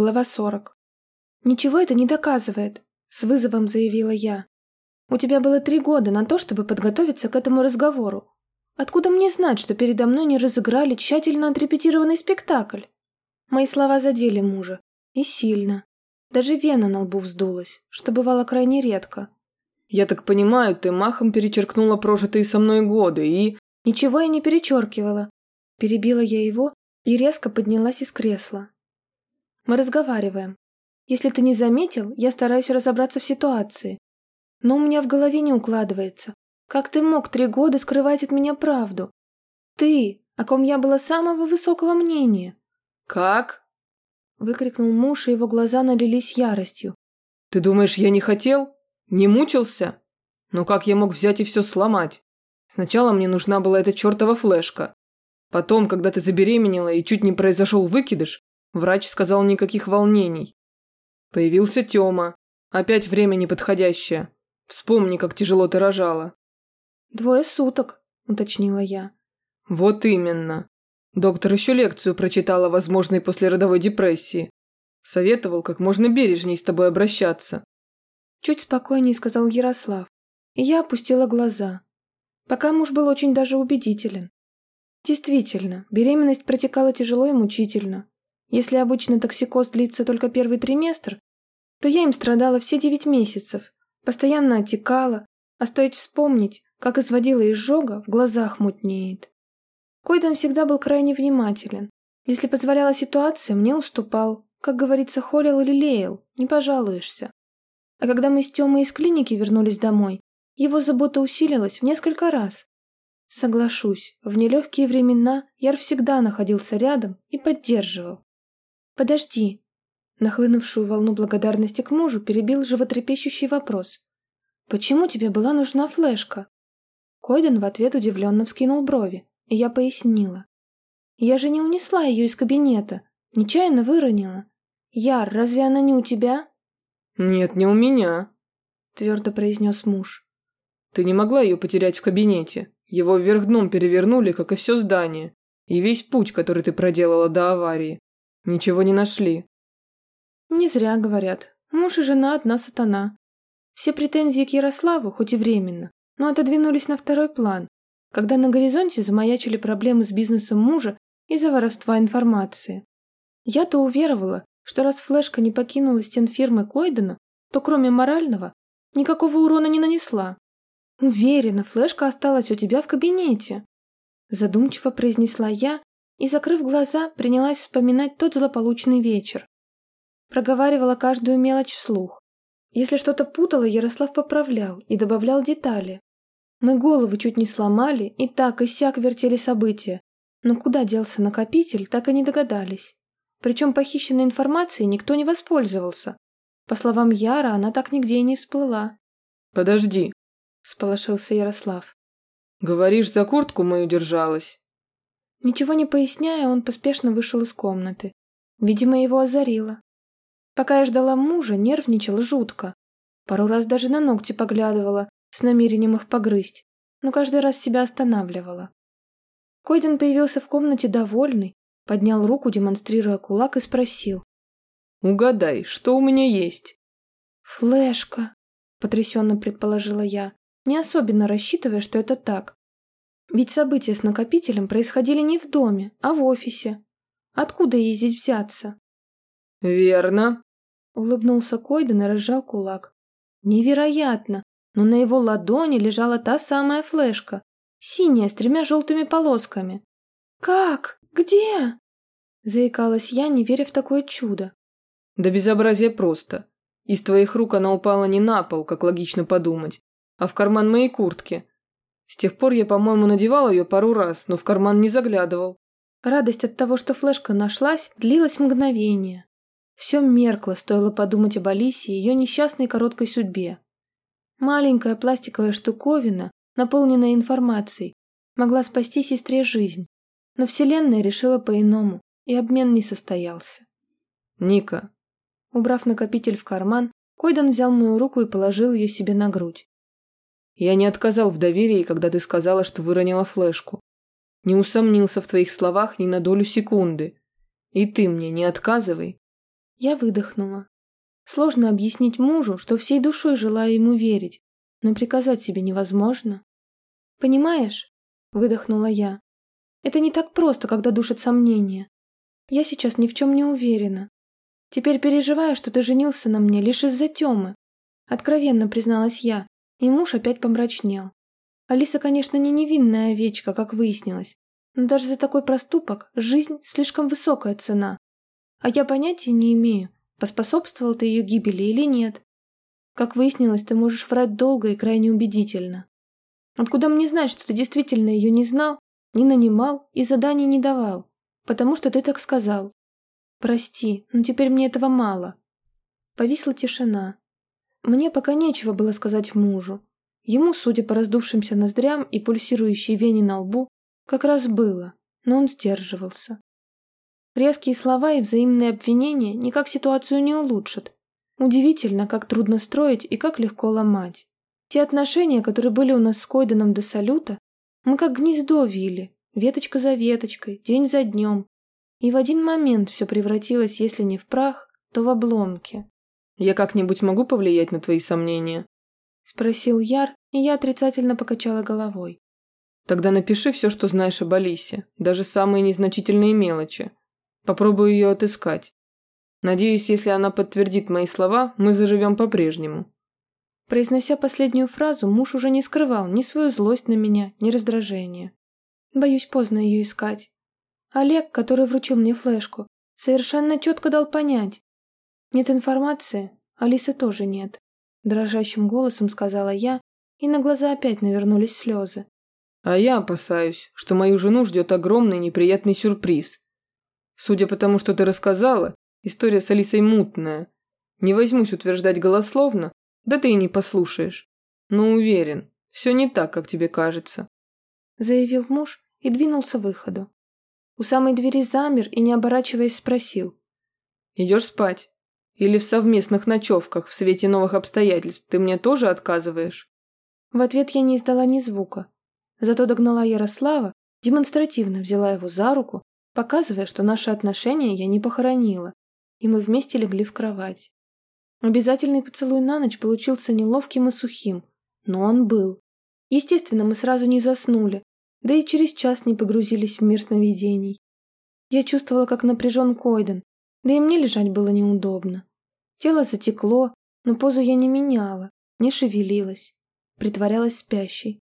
Глава 40. «Ничего это не доказывает», — с вызовом заявила я. «У тебя было три года на то, чтобы подготовиться к этому разговору. Откуда мне знать, что передо мной не разыграли тщательно отрепетированный спектакль?» Мои слова задели мужа. И сильно. Даже вена на лбу вздулась, что бывало крайне редко. «Я так понимаю, ты махом перечеркнула прожитые со мной годы и...» «Ничего я не перечеркивала». Перебила я его и резко поднялась из кресла. Мы разговариваем. Если ты не заметил, я стараюсь разобраться в ситуации. Но у меня в голове не укладывается. Как ты мог три года скрывать от меня правду? Ты, о ком я была самого высокого мнения. «Как?» — выкрикнул муж, и его глаза налились яростью. «Ты думаешь, я не хотел? Не мучился? Но как я мог взять и все сломать? Сначала мне нужна была эта чертова флешка. Потом, когда ты забеременела и чуть не произошел выкидыш, Врач сказал никаких волнений. Появился Тёма. Опять время неподходящее. Вспомни, как тяжело ты рожала. «Двое суток», — уточнила я. «Вот именно. Доктор еще лекцию прочитал о возможной послеродовой депрессии. Советовал как можно бережней с тобой обращаться». Чуть спокойнее сказал Ярослав, и я опустила глаза. Пока муж был очень даже убедителен. Действительно, беременность протекала тяжело и мучительно. Если обычно токсикоз длится только первый триместр, то я им страдала все девять месяцев, постоянно отекала, а стоит вспомнить, как изводила изжога, в глазах мутнеет. Койдан всегда был крайне внимателен. Если позволяла ситуация, мне уступал. Как говорится, холил или леял, не пожалуешься. А когда мы с Тёмой из клиники вернулись домой, его забота усилилась в несколько раз. Соглашусь, в нелегкие времена Яр всегда находился рядом и поддерживал. «Подожди!» Нахлынувшую волну благодарности к мужу перебил животрепещущий вопрос. «Почему тебе была нужна флешка?» Койден в ответ удивленно вскинул брови, и я пояснила. «Я же не унесла ее из кабинета, нечаянно выронила. Яр, разве она не у тебя?» «Нет, не у меня», — твердо произнес муж. «Ты не могла ее потерять в кабинете. Его вверх дном перевернули, как и все здание, и весь путь, который ты проделала до аварии. Ничего не нашли. Не зря говорят. Муж и жена одна сатана. Все претензии к Ярославу, хоть и временно, но отодвинулись на второй план, когда на горизонте замаячили проблемы с бизнесом мужа из-за воровства информации. Я-то уверовала, что раз флешка не покинула стен фирмы Койдена, то кроме морального никакого урона не нанесла. Уверена, флешка осталась у тебя в кабинете. Задумчиво произнесла я и, закрыв глаза, принялась вспоминать тот злополучный вечер. Проговаривала каждую мелочь вслух. Если что-то путало, Ярослав поправлял и добавлял детали. Мы головы чуть не сломали, и так и сяк вертели события. Но куда делся накопитель, так и не догадались. Причем похищенной информацией никто не воспользовался. По словам Яра, она так нигде и не всплыла. «Подожди», — сполошился Ярослав. «Говоришь, за куртку мою держалась?» Ничего не поясняя, он поспешно вышел из комнаты. Видимо, его озарило. Пока я ждала мужа, нервничала жутко. Пару раз даже на ногти поглядывала, с намерением их погрызть, но каждый раз себя останавливала. Койден появился в комнате довольный, поднял руку, демонстрируя кулак, и спросил. «Угадай, что у меня есть?» «Флешка», — потрясенно предположила я, не особенно рассчитывая, что это так. Ведь события с накопителем происходили не в доме, а в офисе. Откуда ей здесь взяться? «Верно», — улыбнулся Койден и разжал кулак. «Невероятно! Но на его ладони лежала та самая флешка, синяя, с тремя желтыми полосками. «Как? Где?» Заикалась я, не веря в такое чудо. «Да безобразие просто. Из твоих рук она упала не на пол, как логично подумать, а в карман моей куртки. С тех пор я, по-моему, надевал ее пару раз, но в карман не заглядывал. Радость от того, что флешка нашлась, длилась мгновение. Все меркло, стоило подумать об Алисе и ее несчастной короткой судьбе. Маленькая пластиковая штуковина, наполненная информацией, могла спасти сестре жизнь. Но Вселенная решила по-иному, и обмен не состоялся. «Ника». Убрав накопитель в карман, Койдан взял мою руку и положил ее себе на грудь. Я не отказал в доверии, когда ты сказала, что выронила флешку. Не усомнился в твоих словах ни на долю секунды. И ты мне не отказывай. Я выдохнула. Сложно объяснить мужу, что всей душой желаю ему верить, но приказать себе невозможно. «Понимаешь?» – выдохнула я. «Это не так просто, когда душат сомнения. Я сейчас ни в чем не уверена. Теперь переживаю, что ты женился на мне лишь из-за Темы. Откровенно призналась я, и муж опять помрачнел. Алиса, конечно, не невинная овечка, как выяснилось, но даже за такой проступок жизнь слишком высокая цена. А я понятия не имею, поспособствовал ты ее гибели или нет. Как выяснилось, ты можешь врать долго и крайне убедительно. Откуда мне знать, что ты действительно ее не знал, не нанимал и заданий не давал? Потому что ты так сказал. Прости, но теперь мне этого мало. Повисла тишина. Мне пока нечего было сказать мужу. Ему, судя по раздувшимся ноздрям и пульсирующей вене на лбу, как раз было, но он сдерживался. Резкие слова и взаимные обвинения никак ситуацию не улучшат. Удивительно, как трудно строить и как легко ломать. Те отношения, которые были у нас с Койденом до салюта, мы как гнездо вили, веточка за веточкой, день за днем. И в один момент все превратилось, если не в прах, то в обломки. «Я как-нибудь могу повлиять на твои сомнения?» Спросил Яр, и я отрицательно покачала головой. «Тогда напиши все, что знаешь об Алисе, даже самые незначительные мелочи. Попробую ее отыскать. Надеюсь, если она подтвердит мои слова, мы заживем по-прежнему». Произнося последнюю фразу, муж уже не скрывал ни свою злость на меня, ни раздражение. Боюсь поздно ее искать. Олег, который вручил мне флешку, совершенно четко дал понять. Нет информации, Алисы тоже нет. Дрожащим голосом сказала я, и на глаза опять навернулись слезы. А я опасаюсь, что мою жену ждет огромный неприятный сюрприз. Судя по тому, что ты рассказала, история с Алисой мутная. Не возьмусь утверждать голословно, да ты и не послушаешь. Но уверен, все не так, как тебе кажется. Заявил муж и двинулся к выходу. У самой двери замер и, не оборачиваясь, спросил. «Идешь спать? Или в совместных ночевках в свете новых обстоятельств ты мне тоже отказываешь?» В ответ я не издала ни звука. Зато догнала Ярослава, демонстративно взяла его за руку, показывая, что наши отношения я не похоронила, и мы вместе легли в кровать. Обязательный поцелуй на ночь получился неловким и сухим, но он был. Естественно, мы сразу не заснули, да и через час не погрузились в мир сновидений. Я чувствовала, как напряжен Койден, да и мне лежать было неудобно. Тело затекло, но позу я не меняла, не шевелилась, притворялась спящей.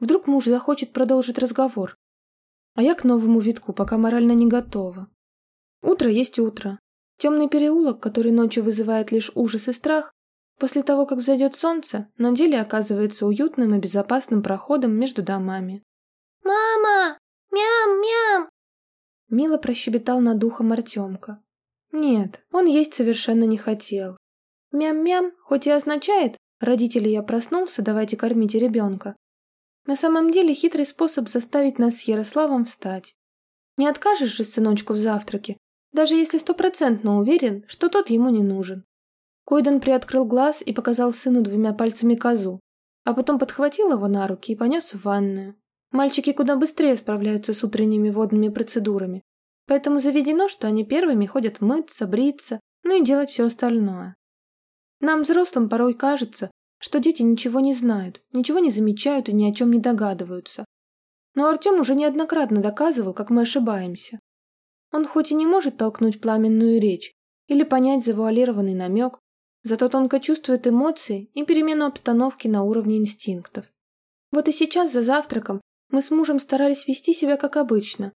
Вдруг муж захочет продолжить разговор, а я к новому витку пока морально не готова. Утро есть утро, Темный переулок, который ночью вызывает лишь ужас и страх, после того, как взойдет солнце, на деле оказывается уютным и безопасным проходом между домами. «Мама! Мям-мям!» Мило прощебетал над ухом Артемка. Нет, он есть совершенно не хотел. Мям-мям, хоть и означает «родители, я проснулся, давайте кормите ребенка», на самом деле хитрый способ заставить нас с Ярославом встать. Не откажешь же сыночку в завтраке, даже если стопроцентно уверен, что тот ему не нужен. Койден приоткрыл глаз и показал сыну двумя пальцами козу, а потом подхватил его на руки и понес в ванную. Мальчики куда быстрее справляются с утренними водными процедурами, поэтому заведено, что они первыми ходят мыться, бриться, ну и делать все остальное. Нам, взрослым, порой кажется, что дети ничего не знают, ничего не замечают и ни о чем не догадываются. Но Артем уже неоднократно доказывал, как мы ошибаемся. Он хоть и не может толкнуть пламенную речь или понять завуалированный намек, зато тонко чувствует эмоции и перемену обстановки на уровне инстинктов. Вот и сейчас за завтраком мы с мужем старались вести себя как обычно,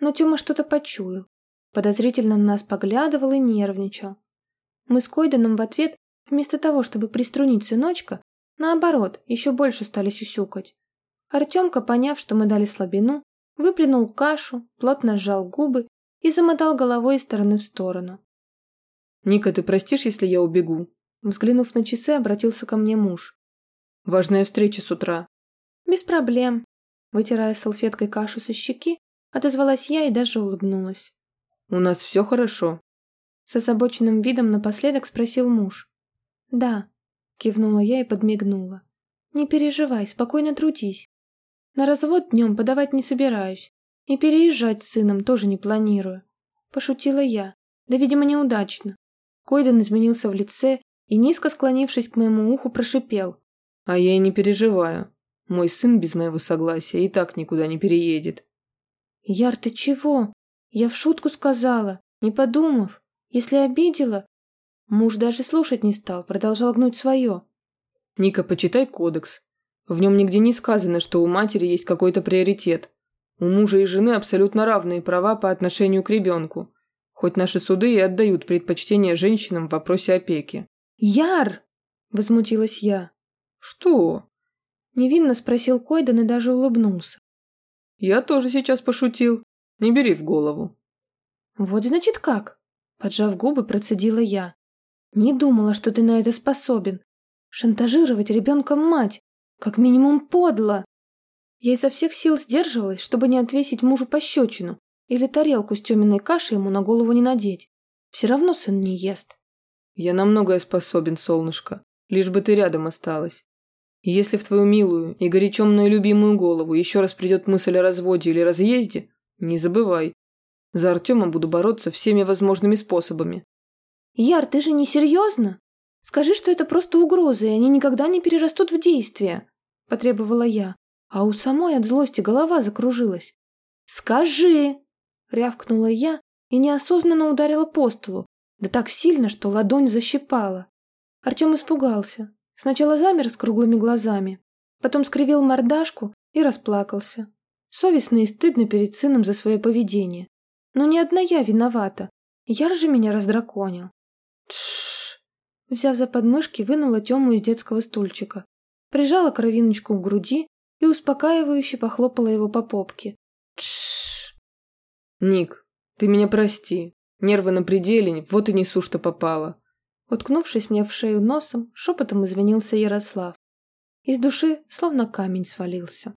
но Тёма что-то почуял, подозрительно на нас поглядывал и нервничал. Мы с Койденом в ответ, вместо того, чтобы приструнить сыночка, наоборот, еще больше стали сюсюкать. Артемка, поняв, что мы дали слабину, выплюнул кашу, плотно сжал губы и замотал головой из стороны в сторону. «Ника, ты простишь, если я убегу?» Взглянув на часы, обратился ко мне муж. «Важная встреча с утра». «Без проблем». Вытирая салфеткой кашу со щеки, отозвалась я и даже улыбнулась. «У нас все хорошо?» С озабоченным видом напоследок спросил муж. «Да», — кивнула я и подмигнула. «Не переживай, спокойно трудись. На развод днем подавать не собираюсь. И переезжать с сыном тоже не планирую. Пошутила я. Да, видимо, неудачно. Койден изменился в лице и, низко склонившись к моему уху, прошипел. «А я и не переживаю. Мой сын без моего согласия и так никуда не переедет». «Яр, ты чего? Я в шутку сказала, не подумав. Если обидела...» Муж даже слушать не стал, продолжал гнуть свое. «Ника, почитай кодекс. В нем нигде не сказано, что у матери есть какой-то приоритет. У мужа и жены абсолютно равные права по отношению к ребенку. Хоть наши суды и отдают предпочтение женщинам в вопросе опеки. «Яр!» – возмутилась я. «Что?» – невинно спросил Койден и даже улыбнулся. «Я тоже сейчас пошутил. Не бери в голову». «Вот значит как?» – поджав губы, процедила я. «Не думала, что ты на это способен. Шантажировать ребенком мать. Как минимум подло. Я изо всех сил сдерживалась, чтобы не отвесить мужу пощечину или тарелку с тёминой кашей ему на голову не надеть. Все равно сын не ест. Я на многое способен, солнышко, лишь бы ты рядом осталась. Если в твою милую и горячо мной любимую голову еще раз придет мысль о разводе или разъезде, не забывай. За Артема буду бороться всеми возможными способами. Яр, ты же не серьезно? Скажи, что это просто угрозы, и они никогда не перерастут в действие, потребовала я а у самой от злости голова закружилась. «Скажи!» — рявкнула я и неосознанно ударила по столу, да так сильно, что ладонь защипала. Артем испугался. Сначала замер с круглыми глазами, потом скривил мордашку и расплакался. Совестно и стыдно перед сыном за свое поведение. Но не одна я виновата. Яр же меня раздраконил. Тш! Взяв за подмышки, вынула Тему из детского стульчика. Прижала кровиночку к груди и успокаивающе похлопала его по попке. Тш. Ник, ты меня прости. Нервы на пределе, вот и несу, что попало. Уткнувшись мне в шею носом, шепотом извинился Ярослав. Из души словно камень свалился.